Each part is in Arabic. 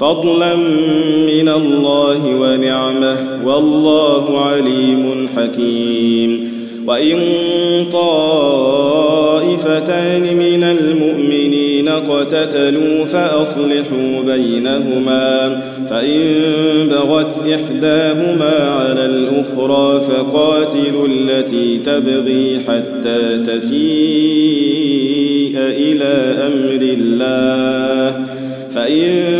فضلا من الله ونعمة والله عليم حكيم. وإن طائفتان من المؤمنين اقتتلوا فأصلحوا بينهما فإن بغت إحداهما على الأخرى فقاتلوا التي تبغي حتى تفيء إلى أمر الله. فإن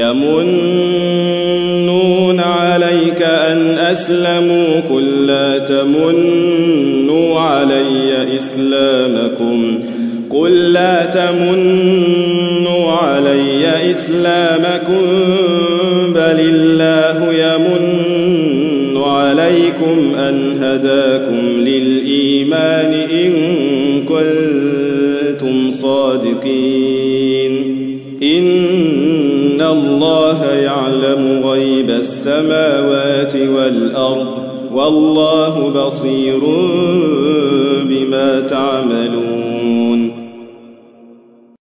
يمنون عليك أن أسلموا قل لا تمنوا علي إسلامكم. قل لا تمنوا علي إسلامكم بل الله يمن عليكم أن هداكم إن الله يعلم غيب السماوات والأرض والله بصير بما تعملون